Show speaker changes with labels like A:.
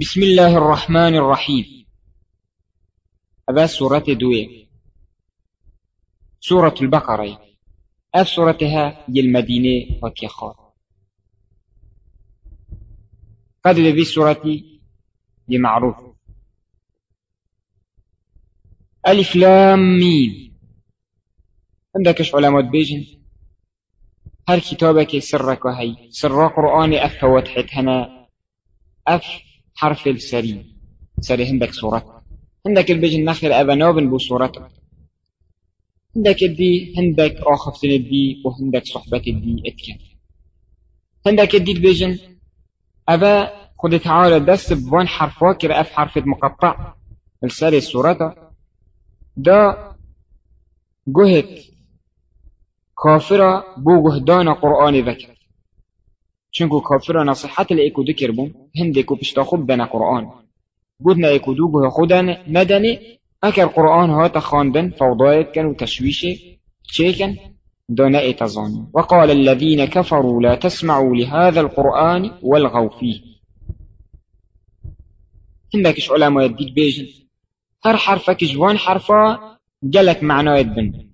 A: بسم الله الرحمن الرحيم. هذا سورة دوية. سورة البقرة. أف سورتها المدينة وكيخار قد في سورة معروف ألف لام ميم. عندك علامات بيجن؟ هر كتابك سرك وهي. سر قرآن أف وتحت هنا أف حرف السري. سري عندك سورة عندك البيجن نخل أبنابن بو سورته عندك الدي عندك آخفتن الدي وعندك صحبة الدي اتكن. عندك الدي البيجن أبا خد تعالى دست بوان واكر أف حرف مقطع. السالي السورة دا جهد كافرة بو جهدان قرآن ذكر. شنكو كافرة نصيحات الإيكو ذكر بون هندكو بشتاخب بنا قرآن. قدنا إيكو دوبه خدان مدني اگر قرآن ها تخواندن فوضایت کن و تشویش چه کن؟ داناء تظان وقال الذين كفروا لا تسمعوا لهذا القرآن والغوا فيه هندكش علماء الديك بيجن هر حرفك جوان حرفا جلك معناه بن